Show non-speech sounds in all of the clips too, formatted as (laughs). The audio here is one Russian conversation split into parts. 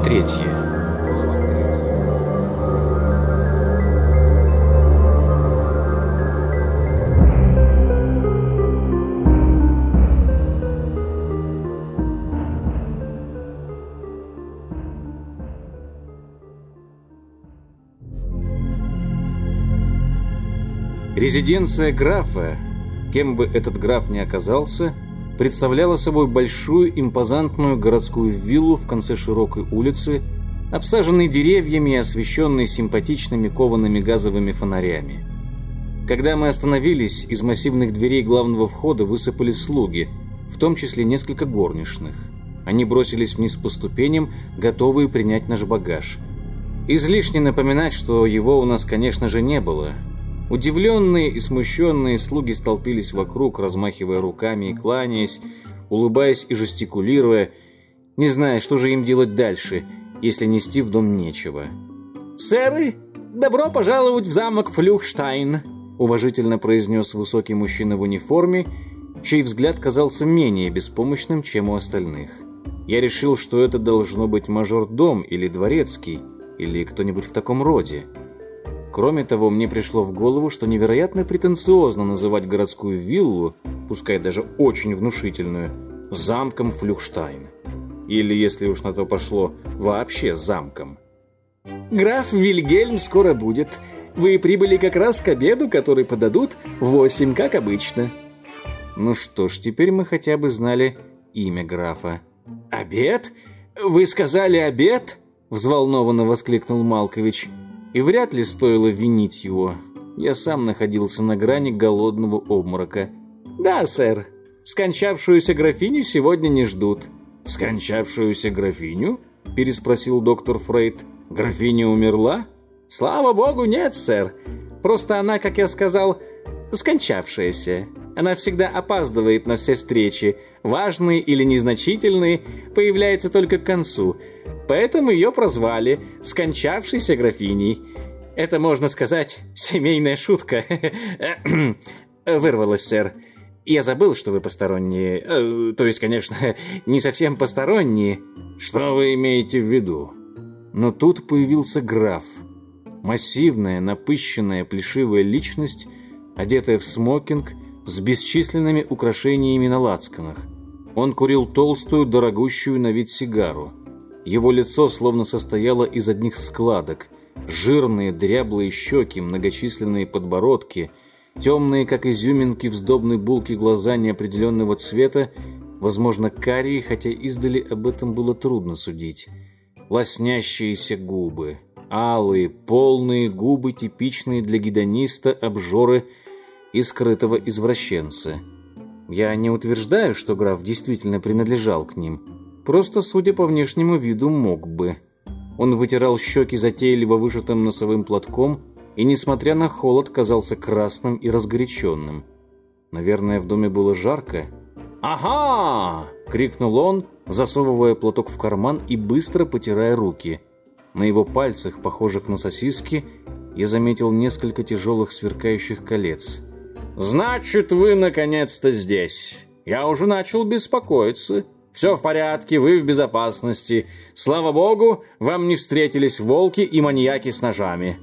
Глава третья. Резиденция графа, кем бы этот граф ни оказался, представляла собой большую импозантную городскую виллу в конце широкой улицы, обсаженной деревьями и освещенной симпатичными коваными газовыми фонарями. Когда мы остановились, из массивных дверей главного входа высыпали слуги, в том числе несколько горничных. Они бросились вниз по ступеням, готовые принять наш багаж. Излишне напоминать, что его у нас, конечно же, не было – Удивленные и смущенные слуги столпились вокруг, размахивая руками и кланяясь, улыбаясь и жестикулируя, не зная, что же им делать дальше, если нести в дом нечего. «Сэры, добро пожаловать в замок Флюхштайн», уважительно произнес высокий мужчина в униформе, чей взгляд казался менее беспомощным, чем у остальных. Я решил, что это должно быть мажор-дом или дворецкий, или кто-нибудь в таком роде. Кроме того, мне пришло в голову, что невероятно претенциозно называть городскую виллу, пускай даже очень внушительную, замком Флюхштайн. Или, если уж на то пошло, вообще замком. «Граф Вильгельм скоро будет. Вы прибыли как раз к обеду, который подадут восемь, как обычно». Ну что ж, теперь мы хотя бы знали имя графа. «Обед? Вы сказали обед?» — взволнованно воскликнул Малкович. И вряд ли стоило винить его. Я сам находился на грани голодного обморока. «Да, сэр. Скончавшуюся графиню сегодня не ждут». «Скончавшуюся графиню?» – переспросил доктор Фрейд. «Графиня умерла?» «Слава богу, нет, сэр. Просто она, как я сказал, скончавшаяся. Она всегда опаздывает на все встречи, важные или незначительные, появляется только к концу – Поэтому ее прозвали «скончавшейся графиней». Это, можно сказать, семейная шутка. (clears throat) Вырвалась, сэр. Я забыл, что вы посторонние. Э, то есть, конечно, не совсем посторонние. Что вы имеете в виду? Но тут появился граф. Массивная, напыщенная, плешивая личность, одетая в смокинг, с бесчисленными украшениями на лацканах. Он курил толстую, дорогущую на вид сигару. Его лицо словно состояло из одних складок. Жирные, дряблые щеки, многочисленные подбородки, темные, как изюминки в сдобной булке глаза неопределенного цвета, возможно, карие, хотя издали об этом было трудно судить. Лоснящиеся губы, алые, полные губы, типичные для гедониста, обжоры и скрытого извращенца. Я не утверждаю, что граф действительно принадлежал к ним – Просто, судя по внешнему виду, мог бы. Он вытирал щеки затейливо вышитым носовым платком и, несмотря на холод, казался красным и разгоряченным. Наверное, в доме было жарко. «Ага!» — крикнул он, засовывая платок в карман и быстро потирая руки. На его пальцах, похожих на сосиски, я заметил несколько тяжелых сверкающих колец. «Значит, вы наконец-то здесь. Я уже начал беспокоиться». Все в порядке, вы в безопасности. Слава богу, вам не встретились волки и маньяки с ножами».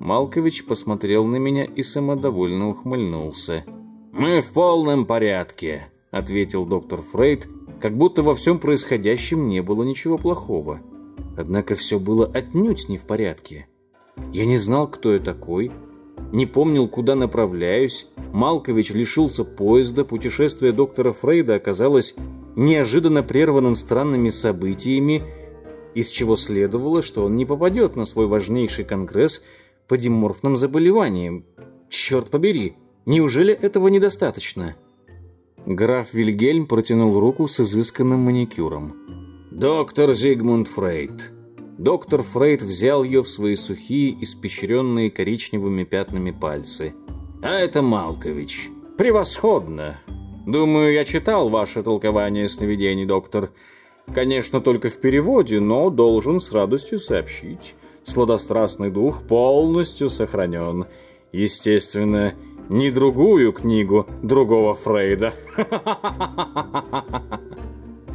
Малкович посмотрел на меня и самодовольно ухмыльнулся. «Мы в полном порядке», — ответил доктор Фрейд, как будто во всем происходящем не было ничего плохого. Однако все было отнюдь не в порядке. Я не знал, кто я такой, не помнил, куда направляюсь. Малкович лишился поезда, путешествие доктора Фрейда оказалось неожиданно прерванным странными событиями, из чего следовало, что он не попадет на свой важнейший конгресс по диморфным заболеваниям. Черт побери, неужели этого недостаточно? Граф Вильгельм протянул руку с изысканным маникюром. «Доктор Зигмунд Фрейд». Доктор Фрейд взял ее в свои сухие, испещренные коричневыми пятнами пальцы. «А это Малкович. Превосходно. Думаю, я читал ваше толкование сновидений, доктор. Конечно, только в переводе, но должен с радостью сообщить. Сладострастный дух полностью сохранен. Естественно, не другую книгу другого Фрейда. (laughs)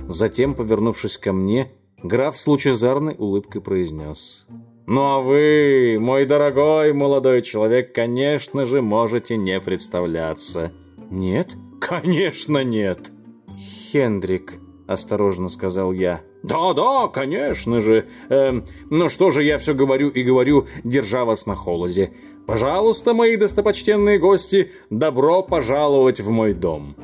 Затем, повернувшись ко мне, Граф с лучезарной улыбкой произнес. «Ну а вы, мой дорогой молодой человек, конечно же, можете не представляться». «Нет?» «Конечно нет!» «Хендрик», — осторожно сказал я. «Да-да, конечно же. Эм, но что же я все говорю и говорю, держа вас на холоде. Пожалуйста, мои достопочтенные гости, добро пожаловать в мой дом».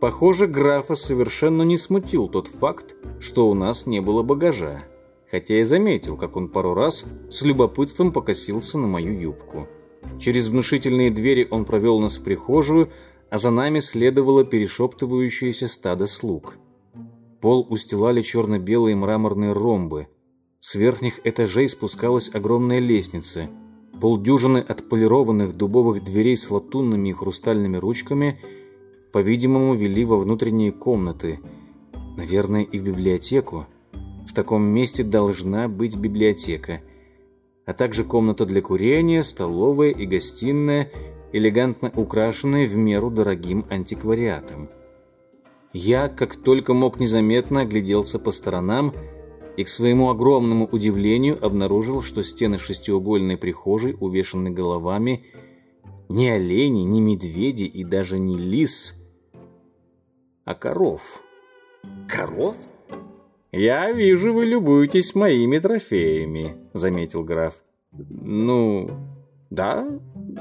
Похоже, графа совершенно не смутил тот факт, что у нас не было багажа, хотя я заметил, как он пару раз с любопытством покосился на мою юбку. Через внушительные двери он провел нас в прихожую, а за нами следовало перешептывающееся стадо слуг. Пол устилали черно-белые мраморные ромбы. С верхних этажей спускалась огромная лестница. Полдюжины отполированных дубовых дверей с латунными и хрустальными ручками, по-видимому, вели во внутренние комнаты. Наверное, и в библиотеку. В таком месте должна быть библиотека. А также комната для курения, столовая и гостиная, элегантно украшенные в меру дорогим антиквариатом. Я, как только мог незаметно, огляделся по сторонам и, к своему огромному удивлению, обнаружил, что стены шестиугольной прихожей увешаны головами не оленей, не медведи и даже не лис, а коров. Коров? «Я вижу, вы любуетесь моими трофеями», — заметил граф. «Ну, да,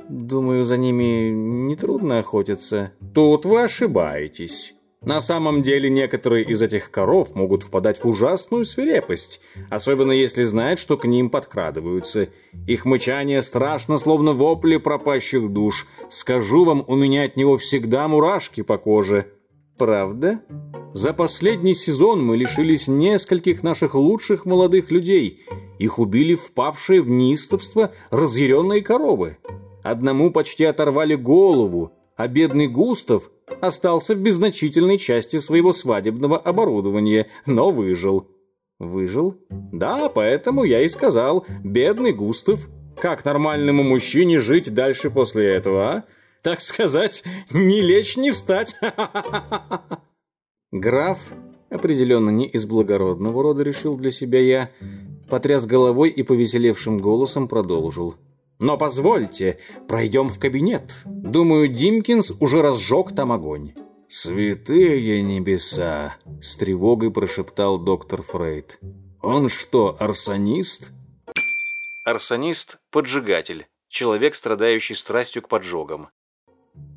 думаю, за ними нетрудно охотиться». «Тут вы ошибаетесь. На самом деле некоторые из этих коров могут впадать в ужасную свирепость, особенно если знают, что к ним подкрадываются. Их мычание страшно, словно вопли пропащих душ. Скажу вам, у меня от него всегда мурашки по коже. Правда? За последний сезон мы лишились нескольких наших лучших молодых людей. Их убили впавшие в неистовство разъяренные коровы. Одному почти оторвали голову, а бедный Густав остался в беззначительной части своего свадебного оборудования, но выжил. Выжил? Да, поэтому я и сказал, бедный Густав. Как нормальному мужчине жить дальше после этого, а? Так сказать, не лечь, не встать. (laughs) Граф, определенно не из благородного рода, решил для себя я, потряс головой и повеселевшим голосом продолжил. Но позвольте, пройдем в кабинет. Думаю, Димкинс уже разжег там огонь». «Святые небеса!» — с тревогой прошептал доктор Фрейд. «Он что, арсонист?» Арсонист — поджигатель, человек, страдающий страстью к поджогам.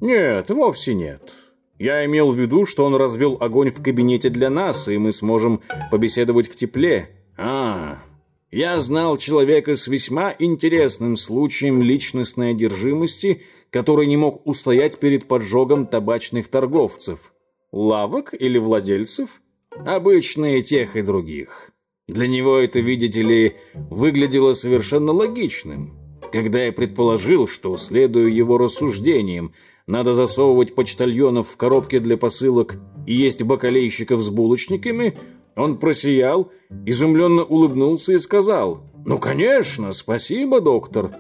«Нет, вовсе нет. Я имел в виду, что он развел огонь в кабинете для нас, и мы сможем побеседовать в тепле». «А, я знал человека с весьма интересным случаем личностной одержимости, который не мог устоять перед поджогом табачных торговцев. Лавок или владельцев? Обычные тех и других. Для него это, видите ли, выглядело совершенно логичным. Когда я предположил, что, следуя его рассуждениям, надо засовывать почтальонов в коробки для посылок и есть бакалейщиков с булочниками, он просиял, изумленно улыбнулся и сказал, «Ну, конечно, спасибо, доктор».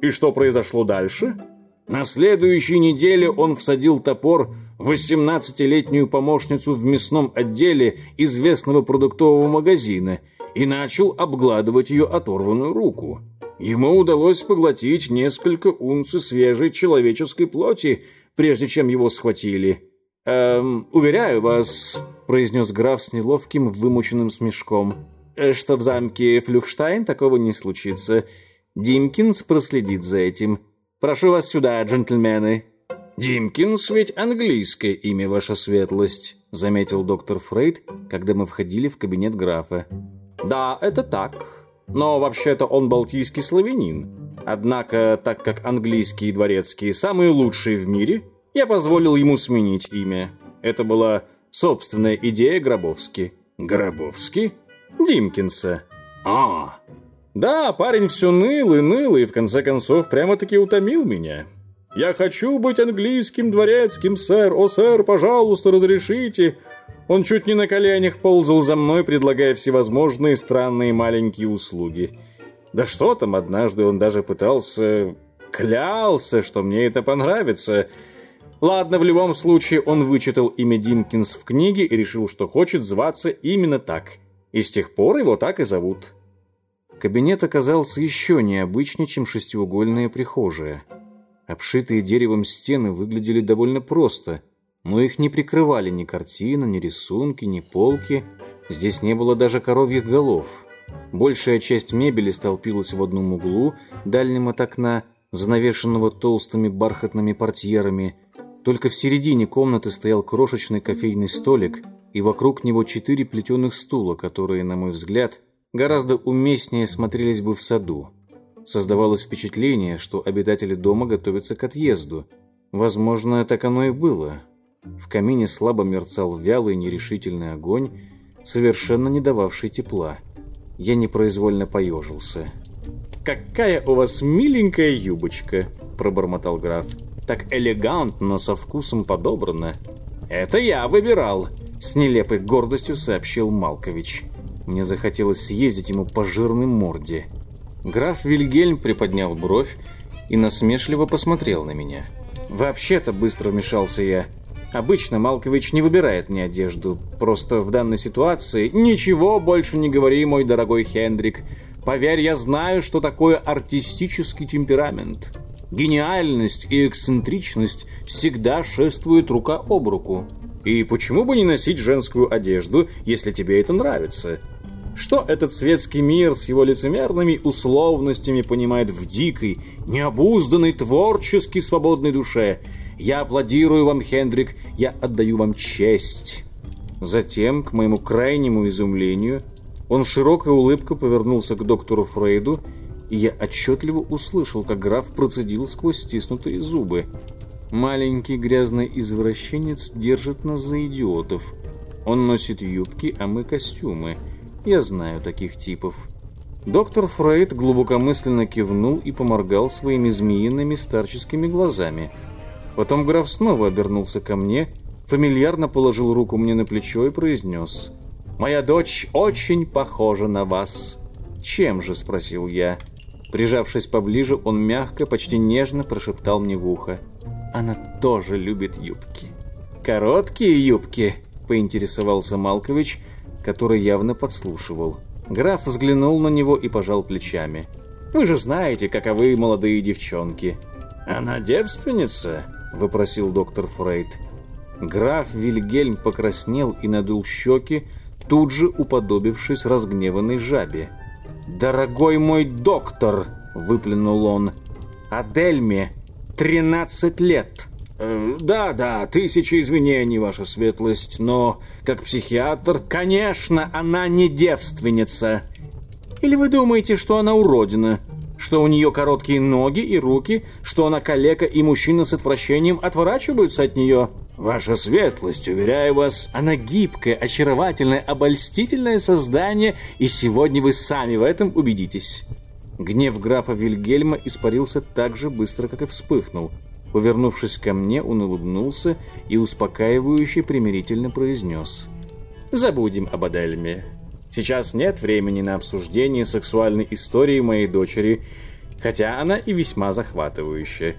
И что произошло дальше? На следующей неделе он всадил топор в 18-летнюю помощницу в мясном отделе известного продуктового магазина и начал обгладывать ее оторванную руку. Ему удалось поглотить несколько унций свежей человеческой плоти, прежде чем его схватили. «Эм, уверяю вас», — произнес граф с неловким вымученным смешком, «э, «что в замке Флюхштайн такого не случится. Димкинс проследит за этим. Прошу вас сюда, джентльмены». «Димкинс ведь английское имя, ваша светлость», — заметил доктор Фрейд, когда мы входили в кабинет графа. «Да, это так. Но вообще-то он балтийский славянин. Однако, так как английские дворецкие самые лучшие в мире, я позволил ему сменить имя. Это была собственная идея Гробовски. Гробовски? Димкинса. А, Да, парень все ныл и ныл, и в конце концов прямо-таки утомил меня. «Я хочу быть английским дворецким, сэр! О, сэр, пожалуйста, разрешите!» Он чуть не на коленях ползал за мной, предлагая всевозможные странные маленькие услуги. Да что там, однажды он даже пытался... Клялся, что мне это понравится. Ладно, в любом случае он вычитал имя Димкинс в книге и решил, что хочет зваться именно так. И с тех пор его так и зовут. Кабинет оказался еще необычнее, чем шестиугольная прихожая. Обшитые деревом стены выглядели довольно просто, но их не прикрывали ни картина, ни рисунки, ни полки. Здесь не было даже коровьих голов. Большая часть мебели столпилась в одном углу, дальнем от окна, занавешенного толстыми бархатными портьерами. Только в середине комнаты стоял крошечный кофейный столик, и вокруг него четыре плетеных стула, которые, на мой взгляд, гораздо уместнее смотрелись бы в саду. Создавалось впечатление, что обитатели дома готовятся к отъезду. Возможно, так оно и было. В камине слабо мерцал вялый нерешительный огонь, совершенно не дававший тепла. Я непроизвольно поежился. «Какая у вас миленькая юбочка!» – пробормотал граф. «Так элегантно, со вкусом подобрано!» «Это я выбирал!» – с нелепой гордостью сообщил Малкович. Мне захотелось съездить ему по жирной морде. Граф Вильгельм приподнял бровь и насмешливо посмотрел на меня. «Вообще-то быстро вмешался я. Обычно Малкович не выбирает мне одежду. Просто в данной ситуации... Ничего больше не говори, мой дорогой Хендрик. Поверь, я знаю, что такое артистический темперамент. Гениальность и эксцентричность всегда шествуют рука об руку. И почему бы не носить женскую одежду, если тебе это нравится? Что этот светский мир с его лицемерными условностями понимает в дикой, необузданной, творчески свободной душе? Я аплодирую вам, Хендрик, я отдаю вам честь. Затем, к моему крайнему изумлению, он широкой улыбкой повернулся к доктору Фрейду, и я отчетливо услышал, как граф процедил сквозь стиснутые зубы. Маленький грязный извращенец держит нас за идиотов. Он носит юбки, а мы костюмы. Я знаю таких типов. Доктор Фрейд глубокомысленно кивнул и поморгал своими змеиными старческими глазами. Потом граф снова обернулся ко мне, фамильярно положил руку мне на плечо и произнес «Моя дочь очень похожа на вас». «Чем же?» – спросил я. Прижавшись поближе, он мягко, почти нежно прошептал мне в ухо. «Она тоже любит юбки». «Короткие юбки?» – поинтересовался Малкович – который явно подслушивал. Граф взглянул на него и пожал плечами. «Вы же знаете, каковы молодые девчонки». «Она девственница?» – вопросил доктор Фрейд. Граф Вильгельм покраснел и надул щеки, тут же уподобившись разгневанной жабе. «Дорогой мой доктор!» – выплюнул он. «Адельме, тринадцать лет!» Э, да, да, тысячи извинений, ваша светлость, но как психиатр, конечно, она не девственница. Или вы думаете, что она уродина? Что у нее короткие ноги и руки, что она калека и мужчина с отвращением отворачиваются от нее? Ваша светлость, уверяю вас, она гибкое, очаровательное, обольстительное создание, и сегодня вы сами в этом убедитесь. Гнев графа Вильгельма испарился так же быстро, как и вспыхнул. Повернувшись ко мне, он улыбнулся и успокаивающе примирительно произнес. «Забудем об Адельме. Сейчас нет времени на обсуждение сексуальной истории моей дочери, хотя она и весьма захватывающая.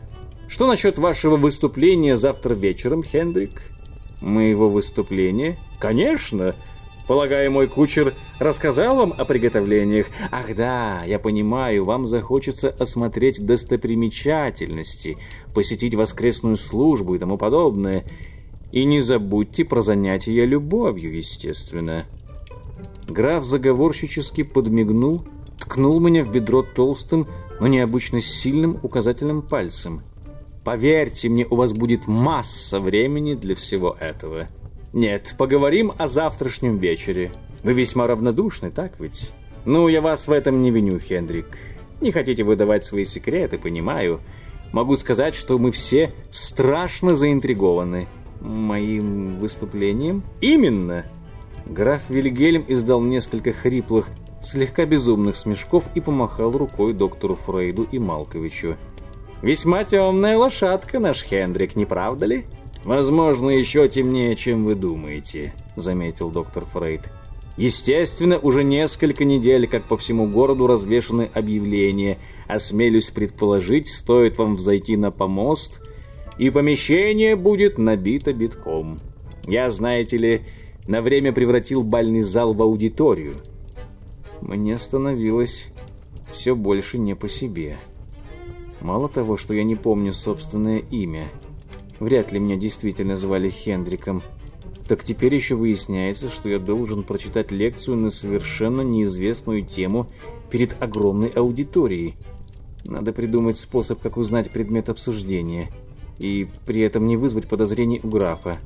Что насчет вашего выступления завтра вечером, Хендрик?» «Моего выступления?» «Конечно!» Полагаю, мой кучер рассказал вам о приготовлениях? Ах да, я понимаю, вам захочется осмотреть достопримечательности, посетить воскресную службу и тому подобное. И не забудьте про занятия любовью, естественно. Граф заговорщически подмигнул, ткнул меня в бедро толстым, но необычно сильным указательным пальцем. Поверьте мне, у вас будет масса времени для всего этого. Нет, поговорим о завтрашнем вечере. Вы весьма равнодушны, так ведь? Ну, я вас в этом не виню, Хендрик. Не хотите выдавать свои секреты, понимаю. Могу сказать, что мы все страшно заинтригованы. Моим выступлением? Именно. Граф Вильгельм издал несколько хриплых, слегка безумных смешков и помахал рукой доктору Фрейду и Малковичу. «Весьма темная лошадка наш Хендрик, не правда ли?» «Возможно, еще темнее, чем вы думаете», — заметил доктор Фрейд. «Естественно, уже несколько недель, как по всему городу развешаны объявления. Осмелюсь предположить, стоит вам взойти на помост, и помещение будет набито битком. Я, знаете ли, на время превратил бальный зал в аудиторию. Мне становилось все больше не по себе. Мало того, что я не помню собственное имя, вряд ли меня действительно звали Хендриком, так теперь еще выясняется, что я должен прочитать лекцию на совершенно неизвестную тему перед огромной аудиторией. Надо придумать способ, как узнать предмет обсуждения, и при этом не вызвать подозрений у графа.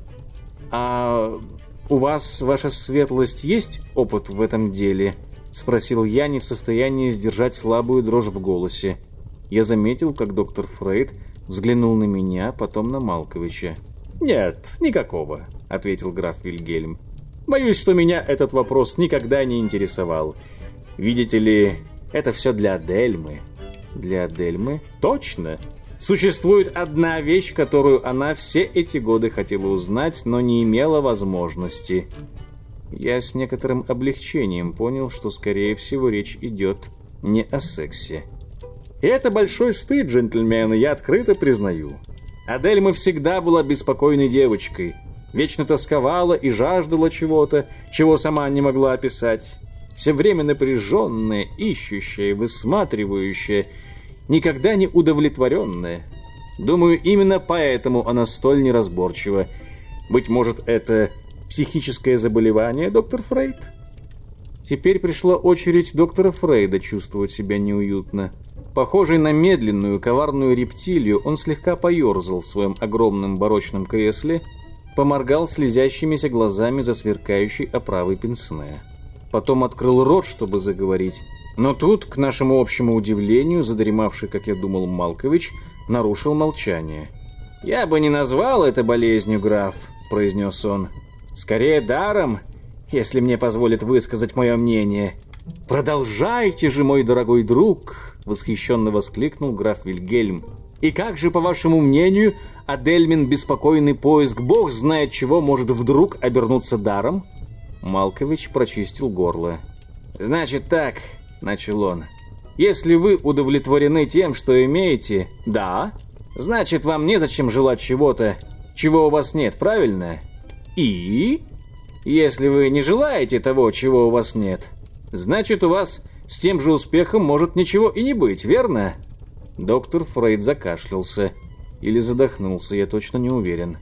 А у вас, ваша светлость, есть опыт в этом деле? Спросил я, не в состоянии сдержать слабую дрожь в голосе. Я заметил, как доктор Фрейд взглянул на меня, потом на Малковича. «Нет, никакого», — ответил граф Вильгельм. «Боюсь, что меня этот вопрос никогда не интересовал. Видите ли, это все для Дельмы». «Для Дельмы?» «Точно. Существует одна вещь, которую она все эти годы хотела узнать, но не имела возможности». Я с некоторым облегчением понял, что, скорее всего, речь идет не о сексе. Это большой стыд, джентльмены, я открыто признаю. Адельма всегда была беспокойной девочкой, вечно тосковала и жаждала чего-то, чего сама не могла описать. Все время напряженная, ищущая, высматривающая, никогда не удовлетворенная. Думаю, именно поэтому она столь неразборчива. Быть может, это психическое заболевание, доктор Фрейд? Теперь пришла очередь доктора Фрейда чувствовать себя неуютно. Похожий на медленную, коварную рептилию, он слегка поерзал в своем огромном барочном кресле, поморгал слезящимися глазами за сверкающей оправой пенсне. Потом открыл рот, чтобы заговорить. Но тут, к нашему общему удивлению, задремавший, как я думал, Малкович, нарушил молчание. «Я бы не назвал это болезнью, граф», — произнес он. «Скорее даром, если мне позволит высказать мое мнение. Продолжайте же, мой дорогой друг, восхищенно воскликнул граф Вильгельм. И как же, по вашему мнению, Адельмин беспокойный поиск бог знает чего может вдруг обернуться даром? Малкович прочистил горло. Значит так, начал он. Если вы удовлетворены тем, что имеете, да, значит вам незачем желать чего-то, чего у вас нет, правильно? И если вы не желаете того, чего у вас нет, значит у вас с тем же успехом может ничего и не быть, верно? Доктор Фрейд закашлялся. Или задохнулся, я точно не уверен.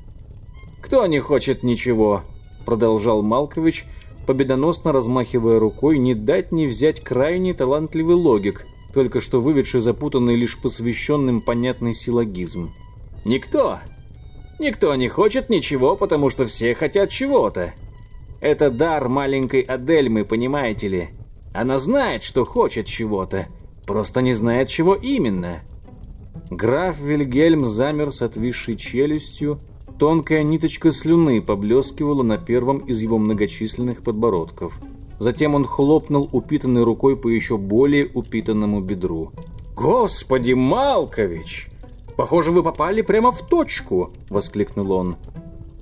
«Кто не хочет ничего?» Продолжал Малкович, победоносно размахивая рукой, не дать не взять крайне талантливый логик, только что выведший запутанный лишь посвященным понятный силлогизм. «Никто! Никто не хочет ничего, потому что все хотят чего-то. Это дар маленькой Адельмы, понимаете ли?» Она знает, что хочет чего-то, просто не знает, чего именно. Граф Вильгельм замер с отвисшей челюстью, тонкая ниточка слюны поблескивала на первом из его многочисленных подбородков. Затем он хлопнул упитанной рукой по еще более упитанному бедру. «Господи, Малкович! Похоже, вы попали прямо в точку!» — воскликнул он.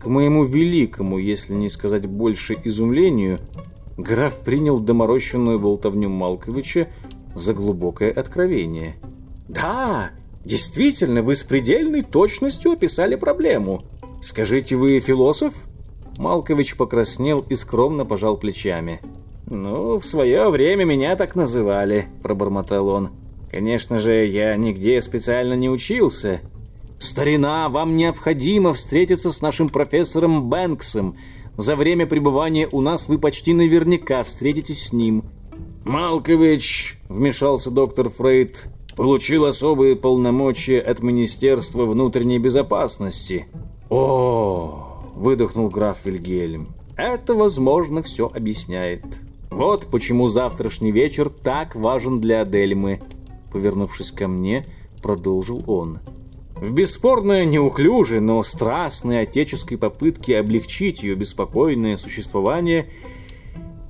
К моему великому, если не сказать больше изумлению, граф принял доморощенную болтовню Малковича за глубокое откровение. «Да, действительно, вы с предельной точностью описали проблему. Скажите, вы философ?» Малкович покраснел и скромно пожал плечами. «Ну, в свое время меня так называли», – пробормотал он. «Конечно же, я нигде специально не учился. Старина, вам необходимо встретиться с нашим профессором Бэнксом. За время пребывания у нас вы почти наверняка встретитесь с ним. Малкович, вмешался доктор Фрейд, получил особые полномочия от Министерства внутренней безопасности. О, выдохнул граф Вильгельм. Это, возможно, все объясняет. Вот почему завтрашний вечер так важен для Адельмы. Повернувшись ко мне, продолжил он. В бесспорно неуклюжей, но страстной отеческой попытке облегчить ее беспокойное существование,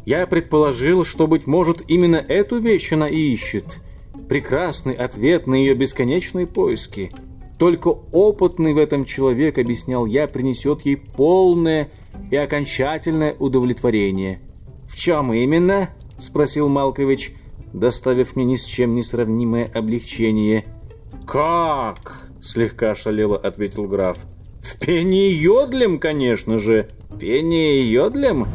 я предположил, что, быть может, именно эту вещь она и ищет. Прекрасный ответ на ее бесконечные поиски. Только опытный в этом человек, объяснял я, принесет ей полное и окончательное удовлетворение. «В чем именно?» – спросил Малкович, доставив мне ни с чем не сравнимое облегчение. «Как?» Слегка ошалело ответил граф. В пении йодлем, конечно же. Пении йодлем?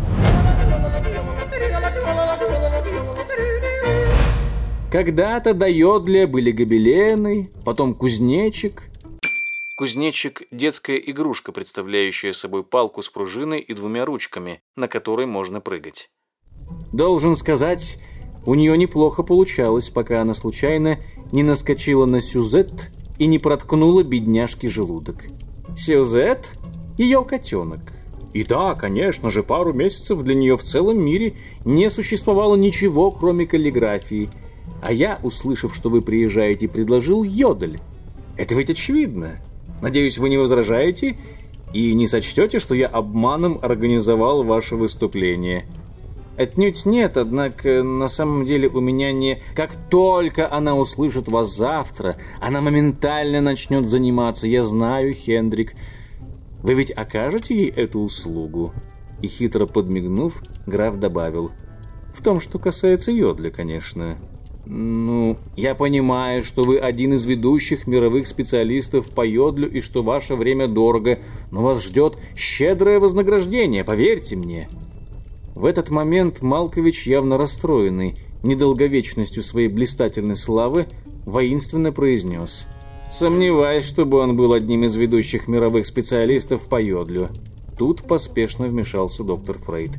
Когда-то до йодля были гобелены, потом кузнечик. Кузнечик – детская игрушка, представляющая собой палку с пружиной и двумя ручками, на которой можно прыгать. Должен сказать, у нее неплохо получалось, пока она случайно не наскочила на сюзет и не проткнула бедняжке желудок. Сюзет – ее котенок. И да, конечно же, пару месяцев для нее в целом мире не существовало ничего, кроме каллиграфии. А я, услышав, что вы приезжаете, предложил йодель. Это ведь очевидно. Надеюсь, вы не возражаете и не сочтете, что я обманом организовал ваше выступление. Отнюдь нет, однако на самом деле у меня не... Как только она услышит вас завтра, она моментально начнет заниматься. Я знаю, Хендрик. Вы ведь окажете ей эту услугу?» И хитро подмигнув, граф добавил. «В том, что касается Йодля, конечно». «Ну, я понимаю, что вы один из ведущих мировых специалистов по йодлю и что ваше время дорого, но вас ждет щедрое вознаграждение, поверьте мне». В этот момент Малкович, явно расстроенный недолговечностью своей блистательной славы, воинственно произнес «Сомневаюсь, чтобы он был одним из ведущих мировых специалистов по йодлю». Тут поспешно вмешался доктор Фрейд.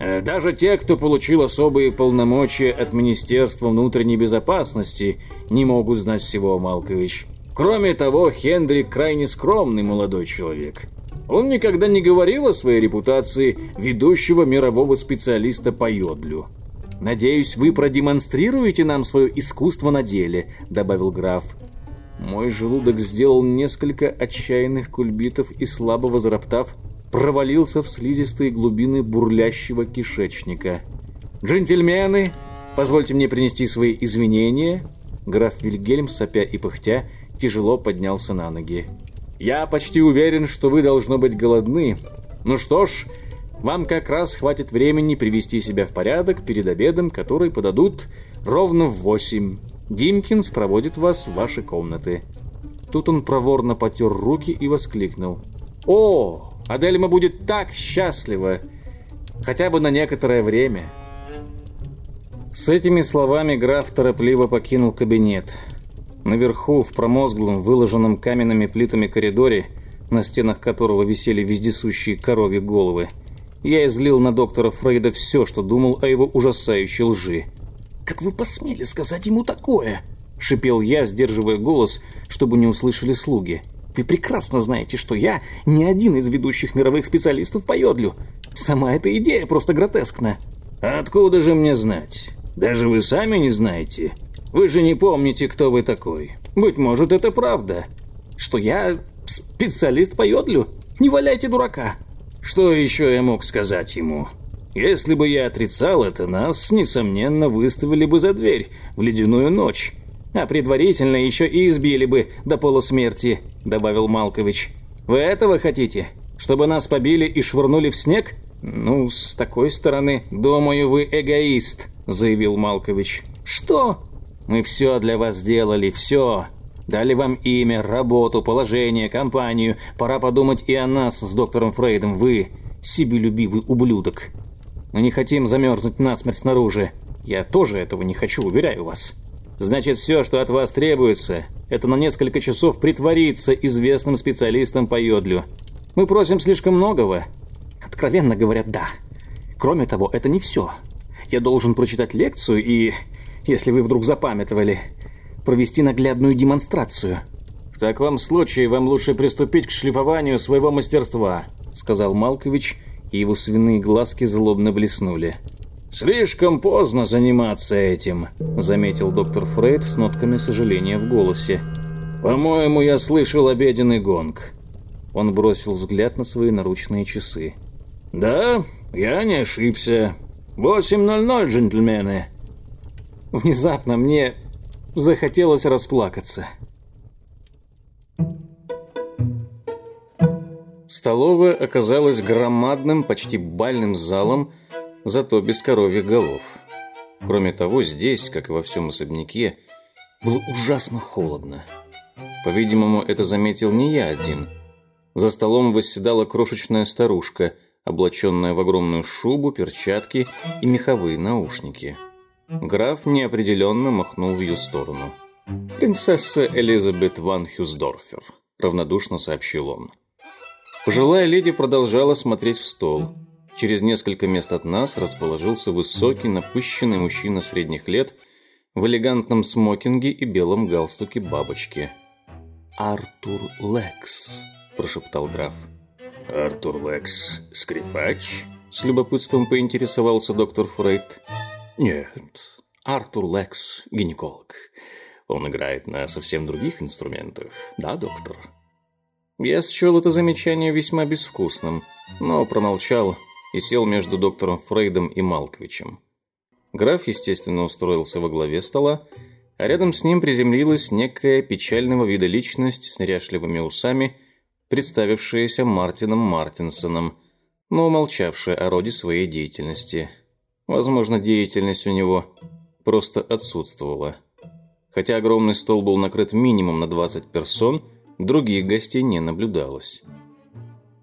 «Э, «Даже те, кто получил особые полномочия от Министерства внутренней безопасности, не могут знать всего, Малкович. Кроме того, Хендрик крайне скромный молодой человек. Он никогда не говорил о своей репутации ведущего мирового специалиста по йодлю. «Надеюсь, вы продемонстрируете нам свое искусство на деле», — добавил граф. Мой желудок сделал несколько отчаянных кульбитов и, слабо возроптав, провалился в слизистые глубины бурлящего кишечника. «Джентльмены, позвольте мне принести свои извинения». Граф Вильгельм, сопя и пыхтя, тяжело поднялся на ноги. Я почти уверен, что вы должно быть голодны. Ну что ж, вам как раз хватит времени привести себя в порядок перед обедом, который подадут ровно в восемь. Димкинс проводит вас в ваши комнаты. Тут он проворно потер руки и воскликнул. «О, Адельма будет так счастлива! Хотя бы на некоторое время!» С этими словами граф торопливо покинул кабинет. Наверху, в промозглом, выложенном каменными плитами коридоре, на стенах которого висели вездесущие коровьи головы, я излил на доктора Фрейда все, что думал о его ужасающей лжи. «Как вы посмели сказать ему такое?» — шипел я, сдерживая голос, чтобы не услышали слуги. «Вы прекрасно знаете, что я не один из ведущих мировых специалистов по йодлю. Сама эта идея просто гротескна». «Откуда же мне знать? Даже вы сами не знаете?» Вы же не помните, кто вы такой. Быть может, это правда. Что я специалист по йодлю? Не валяйте дурака. Что еще я мог сказать ему? Если бы я отрицал это, нас, несомненно, выставили бы за дверь в ледяную ночь. А предварительно еще и избили бы до полусмерти, добавил Малкович. Вы этого хотите? Чтобы нас побили и швырнули в снег? Ну, с такой стороны, думаю, вы эгоист, заявил Малкович. Что? Мы все для вас сделали, все. Дали вам имя, работу, положение, компанию. Пора подумать и о нас с доктором Фрейдом. Вы себелюбивый ублюдок. Мы не хотим замерзнуть насмерть снаружи. Я тоже этого не хочу, уверяю вас. Значит, все, что от вас требуется, это на несколько часов притвориться известным специалистом по йодлю. Мы просим слишком многого. Откровенно говоря, да. Кроме того, это не все. Я должен прочитать лекцию и если вы вдруг запамятовали, провести наглядную демонстрацию. В таком случае вам лучше приступить к шлифованию своего мастерства, сказал Малкович, и его свиные глазки злобно блеснули. «Слишком поздно заниматься этим», — заметил доктор Фрейд с нотками сожаления в голосе. «По-моему, я слышал обеденный гонг». Он бросил взгляд на свои наручные часы. «Да, я не ошибся. 8.00, джентльмены. Внезапно мне захотелось расплакаться. Столовая оказалась громадным, почти бальным залом, зато без коровьих голов. Кроме того, здесь, как и во всем особняке, было ужасно холодно. По-видимому, это заметил не я один. За столом восседала крошечная старушка, облаченная в огромную шубу, перчатки и меховые наушники. Граф неопределенно махнул в ее сторону. «Принцесса Элизабет ван Хюсдорфер», — равнодушно сообщил он. Пожилая леди продолжала смотреть в стол. Через несколько мест от нас расположился высокий, напыщенный мужчина средних лет в элегантном смокинге и белом галстуке бабочки. «Артур Лекс», — прошептал граф. «Артур Лекс — скрипач?» — с любопытством поинтересовался доктор Фрейд. «Нет, Артур Лекс — гинеколог. Он играет на совсем других инструментах. Да, доктор?» Я счел это замечание весьма безвкусным, но промолчал и сел между доктором Фрейдом и Малковичем. Граф, естественно, устроился во главе стола, а рядом с ним приземлилась некая печального вида личность с неряшливыми усами, представившаяся Мартином Мартинсоном, но умолчавшая о роде своей деятельности. Возможно, деятельность у него просто отсутствовала. Хотя огромный стол был накрыт минимум на 20 персон, других гостей не наблюдалось.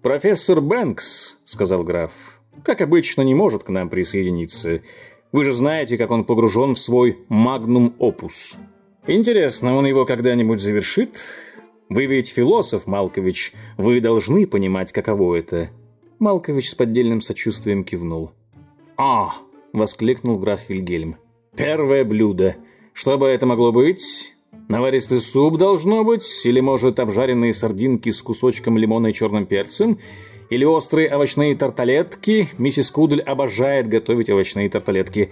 «Профессор Бэнкс», — сказал граф, — «как обычно, не может к нам присоединиться. Вы же знаете, как он погружен в свой магнум опус. Интересно, он его когда-нибудь завершит? Вы ведь философ, Малкович, вы должны понимать, каково это». Малкович с поддельным сочувствием кивнул. «А!» — воскликнул граф Вильгельм. «Первое блюдо. Что бы это могло быть? Наваристый суп должно быть? Или, может, обжаренные сардинки с кусочком лимона и черным перцем? Или острые овощные тарталетки? Миссис Кудль обожает готовить овощные тарталетки.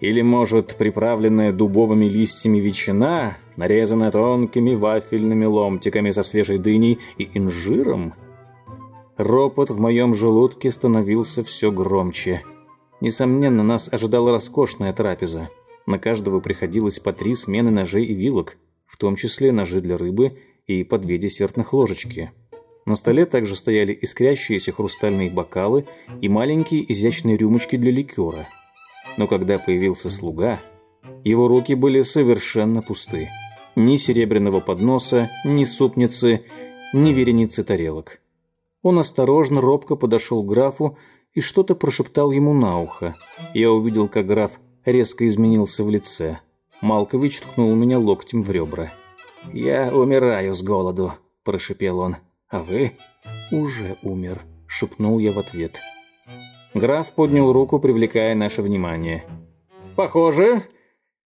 Или, может, приправленная дубовыми листьями ветчина, нарезанная тонкими вафельными ломтиками со свежей дыней и инжиром? Ропот в моем желудке становился все громче. Несомненно, нас ожидала роскошная трапеза. На каждого приходилось по три смены ножей и вилок, в том числе ножи для рыбы и по две десертных ложечки. На столе также стояли искрящиеся хрустальные бокалы и маленькие изящные рюмочки для ликера. Но когда появился слуга, его руки были совершенно пусты. Ни серебряного подноса, ни супницы, ни вереницы тарелок. Он осторожно, робко подошел к графу и что-то прошептал ему на ухо. Я увидел, как граф резко изменился в лице. Малкович ткнул меня локтем в ребра. «Я умираю с голоду», – прошепел он. «А вы?» «Уже умер», – шепнул я в ответ. Граф поднял руку, привлекая наше внимание. «Похоже,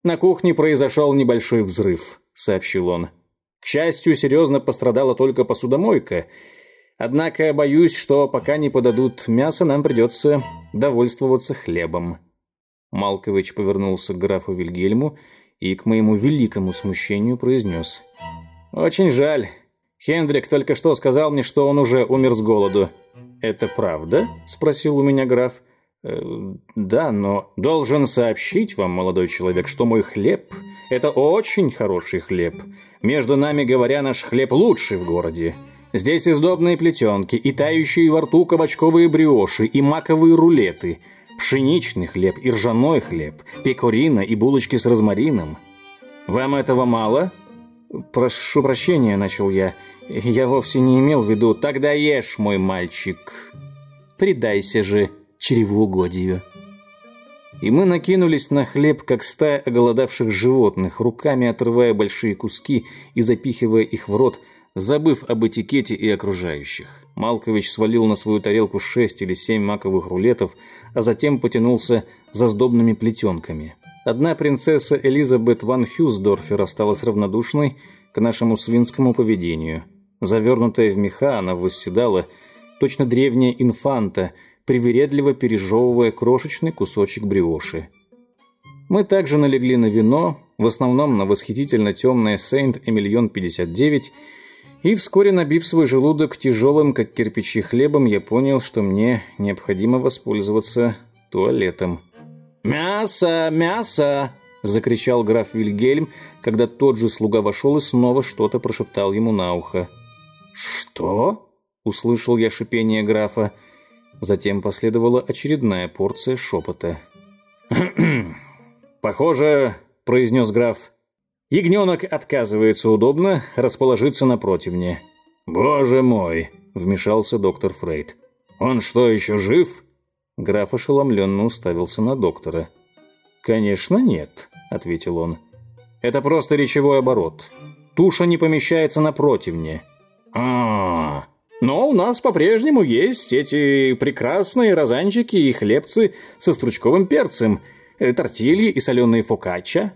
на кухне произошел небольшой взрыв», – сообщил он. «К счастью, серьезно пострадала только посудомойка. Однако боюсь, что пока не подадут мясо, нам придется довольствоваться хлебом». Малкович повернулся к графу Вильгельму и, к моему великому смущению, произнес. «Очень жаль. Хендрик только что сказал мне, что он уже умер с голоду». «Это правда?» – спросил у меня граф. «Э, «Да, но должен сообщить вам, молодой человек, что мой хлеб – это очень хороший хлеб. Между нами говоря, наш хлеб лучший в городе. Здесь издобные плетенки, и тающие во рту кабачковые бриоши, и маковые рулеты, пшеничный хлеб и ржаной хлеб, пекорина и булочки с розмарином. Вам этого мало? Прошу прощения, начал я. Я вовсе не имел в виду. Тогда ешь, мой мальчик. Предайся же чревоугодию. И мы накинулись на хлеб, как стая оголодавших животных, руками отрывая большие куски и запихивая их в рот, забыв об этикете и окружающих. Малкович свалил на свою тарелку шесть или семь маковых рулетов, а затем потянулся за сдобными плетенками. Одна принцесса Элизабет ван Хюсдорфер осталась равнодушной к нашему свинскому поведению. Завернутая в меха, она восседала, точно древняя инфанта, привередливо пережевывая крошечный кусочек бриоши. Мы также налегли на вино, в основном на восхитительно темное Сейнт-Эмильон 59, и вскоре, набив свой желудок тяжелым, как кирпичи, хлебом, я понял, что мне необходимо воспользоваться туалетом. «Мясо! Мясо!» – закричал граф Вильгельм, когда тот же слуга вошел и снова что-то прошептал ему на ухо. «Что?» – услышал я шипение графа. Затем последовала очередная порция шепота. «Похоже, — произнес граф, Ягненок отказывается удобно расположиться напротив мне. «Боже мой!» — вмешался доктор Фрейд. «Он что, еще жив?» Граф ошеломленно уставился на доктора. «К «Конечно нет», — ответил он. «Это просто речевой оборот. Туша не помещается на противне». А, -а, а Но у нас по-прежнему есть эти прекрасные розанчики и хлебцы со стручковым перцем, э, тортильи и соленые фокачча».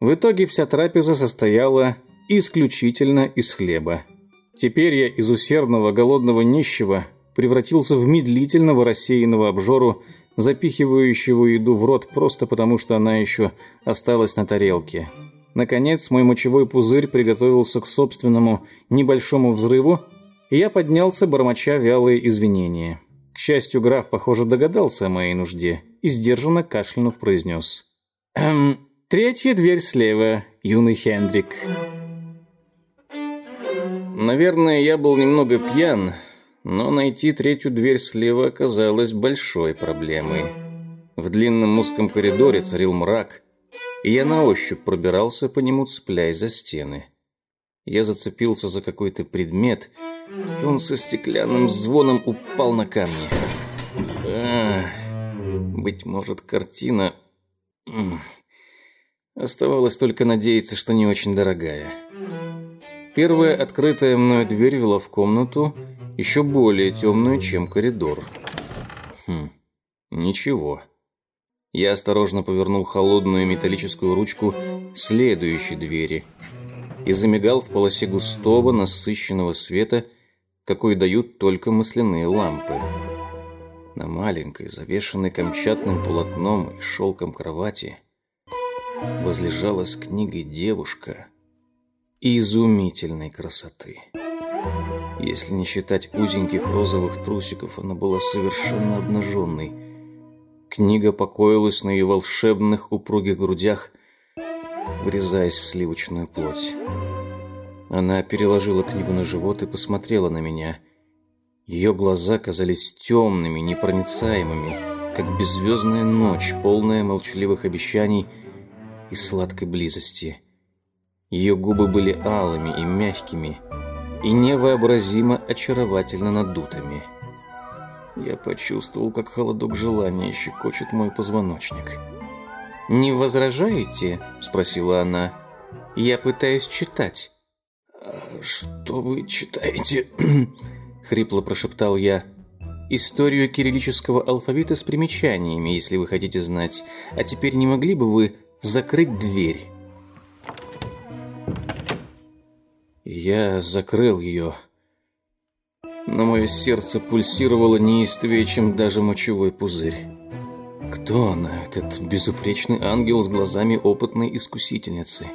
В итоге вся трапеза состояла исключительно из хлеба. Теперь я из усердного голодного нищего превратился в медлительного рассеянного обжору, запихивающего еду в рот просто потому, что она еще осталась на тарелке. Наконец, мой мочевой пузырь приготовился к собственному небольшому взрыву, и я поднялся, бормоча вялые извинения. К счастью, граф, похоже, догадался о моей нужде и сдержанно кашлянув произнес. «Эм, третья дверь слева, юный Хендрик». Наверное, я был немного пьян, но найти третью дверь слева оказалось большой проблемой. В длинном узком коридоре царил мрак, и я на ощупь пробирался по нему, цепляясь за стены. Я зацепился за какой-то предмет, и он со стеклянным звоном упал на камни. А, быть может, картина... Оставалось только надеяться, что не очень дорогая. Первая открытая мною дверь вела в комнату, еще более темную, чем коридор. Хм, ничего. Я осторожно повернул холодную металлическую ручку следующей двери и замигал в полосе густого, насыщенного света, какой дают только масляные лампы. На маленькой, завешенной камчатным полотном и шелком кровати возлежала с книгой девушка изумительной красоты. Если не считать узеньких розовых трусиков, она была совершенно обнаженной. Книга покоилась на ее волшебных упругих грудях, врезаясь в сливочную плоть. Она переложила книгу на живот и посмотрела на меня. Ее глаза казались темными, непроницаемыми, как беззвездная ночь, полная молчаливых обещаний и сладкой близости. Ее губы были алыми и мягкими, и невообразимо очаровательно надутыми. Я почувствовал, как холодок желания щекочет мой позвоночник. «Не возражаете?» – спросила она. «Я пытаюсь читать». «А «Что вы читаете?» (clears throat) – хрипло прошептал я. «Историю кириллического алфавита с примечаниями, если вы хотите знать. А теперь не могли бы вы закрыть дверь?» Я закрыл ее. Но мое сердце пульсировало неистовее, чем даже мочевой пузырь. Кто она, этот безупречный ангел с глазами опытной искусительницы?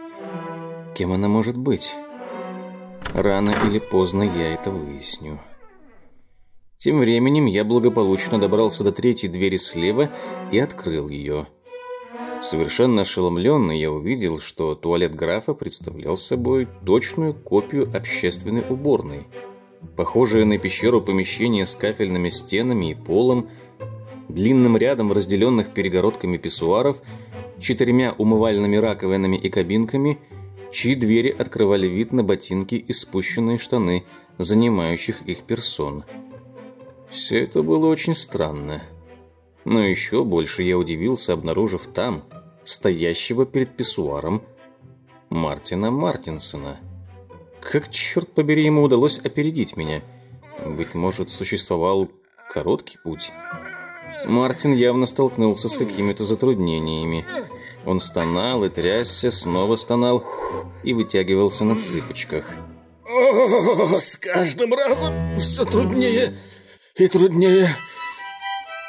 Кем она может быть? Рано или поздно я это выясню. Тем временем я благополучно добрался до третьей двери слева и открыл ее. Совершенно ошеломленный я увидел, что туалет графа представлял собой точную копию общественной уборной. Похожее на пещеру помещение с кафельными стенами и полом, длинным рядом разделенных перегородками писсуаров, четырьмя умывальными раковинами и кабинками, чьи двери открывали вид на ботинки и спущенные штаны, занимающих их персон. Все это было очень странно. Но еще больше я удивился, обнаружив там, стоящего перед писсуаром, Мартина Мартинсона. Как, черт побери, ему удалось опередить меня? Быть может, существовал короткий путь? Мартин явно столкнулся с какими-то затруднениями. Он стонал и трясся, снова стонал и вытягивался на цыпочках. «О, с каждым разом все труднее и труднее»,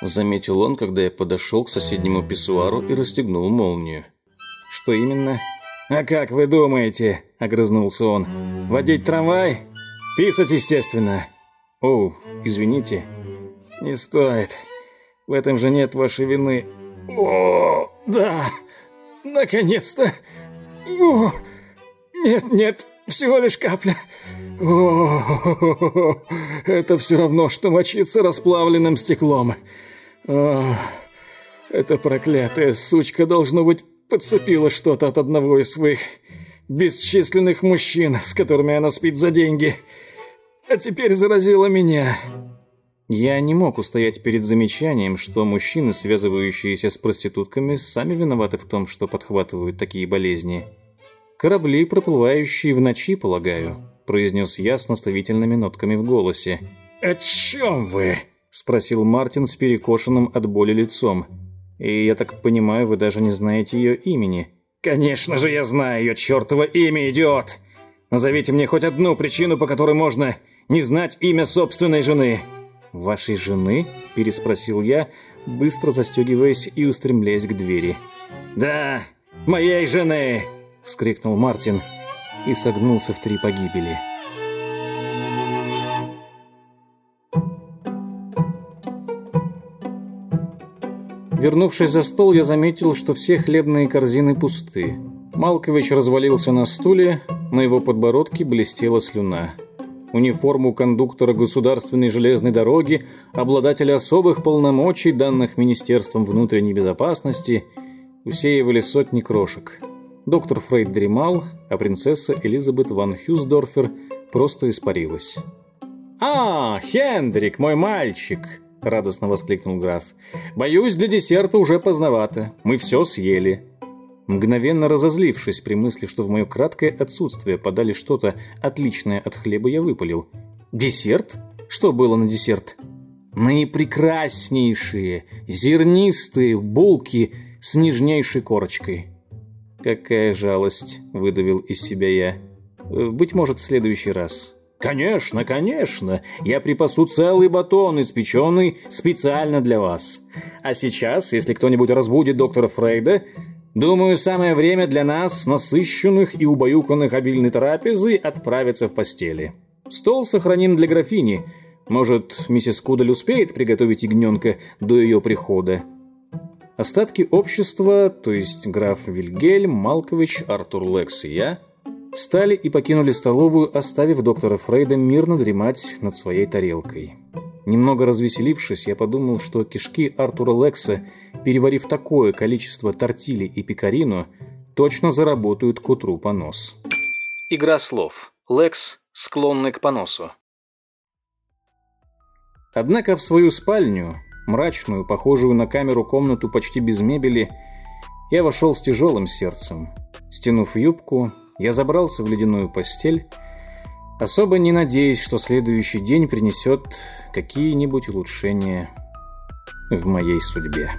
Заметил он, когда я подошел к соседнему писсуару и расстегнул молнию. «Что именно?» «А как вы думаете?» – огрызнулся он. «Водить трамвай? Писать, естественно». «О, извините». «Не стоит. В этом же нет вашей вины». «О, да, наконец-то! О, нет, нет, всего лишь капля. О, (laughs) это все равно, что мочиться расплавленным стеклом. Ох, эта проклятая сучка, должно быть, подцепила что-то от одного из своих бесчисленных мужчин, с которыми она спит за деньги. А теперь заразила меня. Я не мог устоять перед замечанием, что мужчины, связывающиеся с проститутками, сами виноваты в том, что подхватывают такие болезни. Корабли, проплывающие в ночи, полагаю, произнес я с наставительными нотками в голосе. «О чем вы?» — спросил Мартин с перекошенным от боли лицом. «И я так понимаю, вы даже не знаете ее имени». «Конечно же я знаю ее чертово имя, идиот! Назовите мне хоть одну причину, по которой можно не знать имя собственной жены». «Вашей жены?» – переспросил я, быстро застегиваясь и устремляясь к двери. «Да, моей жены!» – вскрикнул Мартин и согнулся в три погибели. Вернувшись за стол, я заметил, что все хлебные корзины пусты. Малкович развалился на стуле, на его подбородке блестела слюна униформу кондуктора государственной железной дороги, обладателя особых полномочий, данных Министерством внутренней безопасности, усеивали сотни крошек. Доктор Фрейд дремал, а принцесса Элизабет ван Хьюсдорфер просто испарилась. «А, Хендрик, мой мальчик!» — радостно воскликнул граф. «Боюсь, для десерта уже поздновато. Мы все съели». Мгновенно разозлившись при мысли, что в мое краткое отсутствие подали что-то отличное от хлеба, я выпалил. «Десерт? Что было на десерт?» «Наипрекраснейшие, зернистые булки с нежнейшей корочкой». «Какая жалость!» — выдавил из себя я. «Э, «Быть может, в следующий раз». «Конечно, конечно! Я припасу целый батон, испеченный специально для вас. А сейчас, если кто-нибудь разбудит доктора Фрейда, Думаю, самое время для нас, насыщенных и убаюканных обильной трапезы, отправиться в постели. Стол сохраним для графини. Может, миссис Кудель успеет приготовить ягненка до ее прихода?» Остатки общества, то есть граф Вильгельм, Малкович, Артур Лекс и я, встали и покинули столовую, оставив доктора Фрейда мирно дремать над своей тарелкой. Немного развеселившись, я подумал, что кишки Артура Лекса, переварив такое количество тортили и пекарино, точно заработают к утру понос. Игра слов. Лекс, склонный к поносу. Однако в свою спальню, мрачную, похожую на камеру комнату почти без мебели, я вошел с тяжелым сердцем. Стянув юбку, я забрался в ледяную постель особо не надеясь, что следующий день принесет какие-нибудь улучшения в моей судьбе.